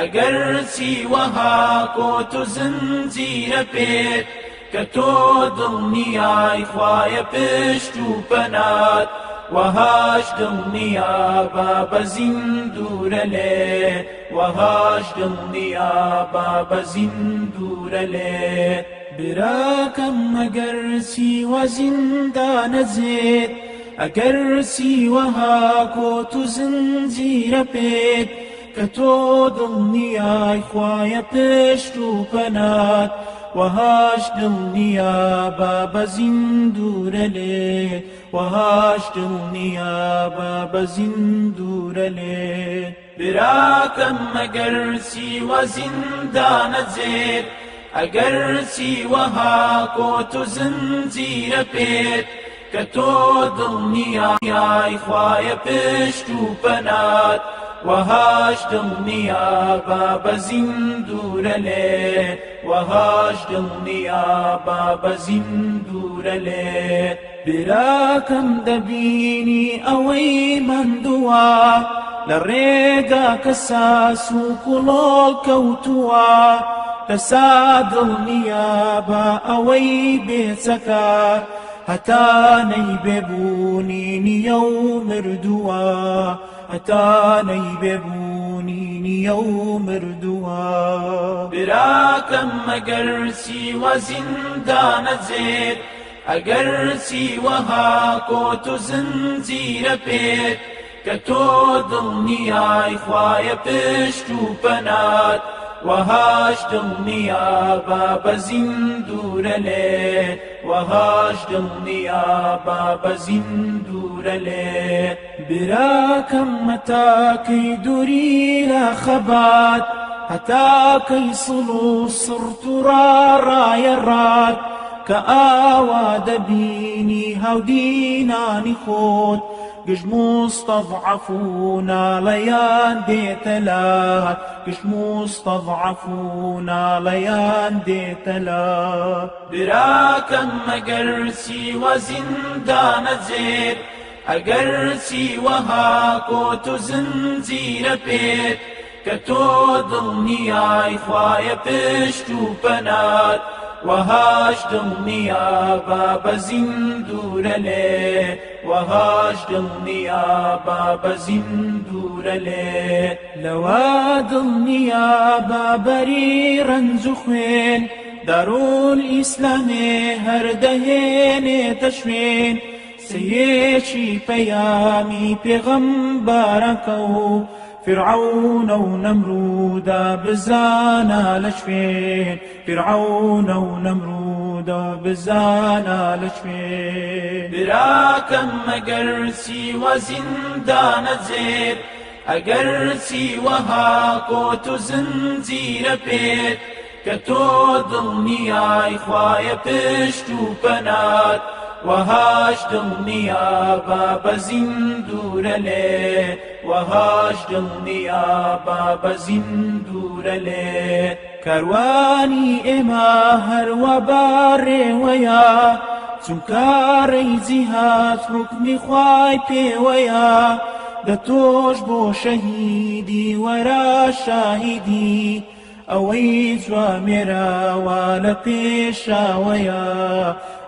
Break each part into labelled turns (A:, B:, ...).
A: اگر سیوەها کۆت و زنجیرە پێت کە تۆ دڵنیای خوایە پشت و پەنات وهاش دڵنیا با بەزین دوورە لێ وهاش دڵنیا با بەزین دوورە لێ براکەم ئەگەر سیوە زیندانە جێت ئەگەر سیوەها کۆت و زنجیرە پێت کە تۆ دڵنیای خوایە پشت و پەنات وهاش دڵنییا با بەزین دوورە لێ وهاش دڵنییا با بەزین دوورە لێ براکەم مەگەر سیوە زیندانە جێت ئەگەر سیوەها کۆت و زنجیرە پێت کە تۆ دڵنیایای خوایە پشت و پەنات وهاشتم نيا باب زندور لي وهاشتم نيا باب زندور لي براكم دبيني اوي من دوا لريقا كساس وكلول كوتوا لسادل نيابا اوي بيتكا هتا نيببوني نيو مردوا هەتانەی بێبوونی نییە و مردووە براکەم مەگەر چیوە زیندانە جێت ئەگەر چیوەها کۆت و زنجیرە پێت کە تۆ دڵنیای خوایە پشت و پەنات وهاشتم نیا باب زندورلي لے وهاشتم نیا باب زندورلي براكم متاكي دوري لا خبات كي صلو صرت را را يرات كآوا دبيني هوديناني خود قش مستضعفون ليادي تلاه قش مستضعفون ليادي تلاه براكم مقرسي وزندان زير ئەگەرچی وەها کۆت و زنجیرە پێت کە تۆ دڵنیای خوایە پشت و وهاشتم نيا باب زندور لي وهاشتم نيا باب زندور لي لوادم نيا بابري رنج خوين دارو الإسلام هردهين تشوين سيشي بيامي بغمباركو فرعون و نەمرودا بزانە لەشوێن فرعون و نەمرودا بزانە لەشوێن براکەم مەگەر سیوە زیندانە جێت ئەگەر سیوەها کۆت و زنجیرە پێت کە تۆ دڵنیای خوایە پشت و پەنات وهاش دڵنیا با بەزیندورە لێت وەهاش دڵنیا بابەزین دوورە لێ کاروانی ئێمە هەروە باڕێوەیە چونکارەی جیهات ڕکنی خوای پێوەیە دە تۆش بۆ شەهیدی وەرە شاهیدی ئەوەی جوامێراوە لە پێشاوەیە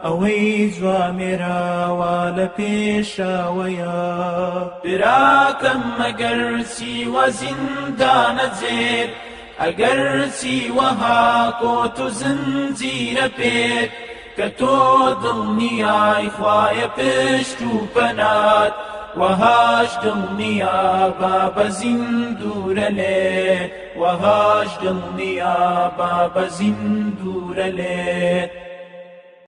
A: ئەوەی جوامێراوە لە پێشاوەیە براکەم مەگەر چیوە زیندانە جێت ئەگەر چیوەها کۆت و زنجیرە پێت کە تۆ دڵنیای خوایە پشت و پەنات وهاش دڵنیا بابە زیندورە لێ وهاش دڵنیا بابە زیندورە لێت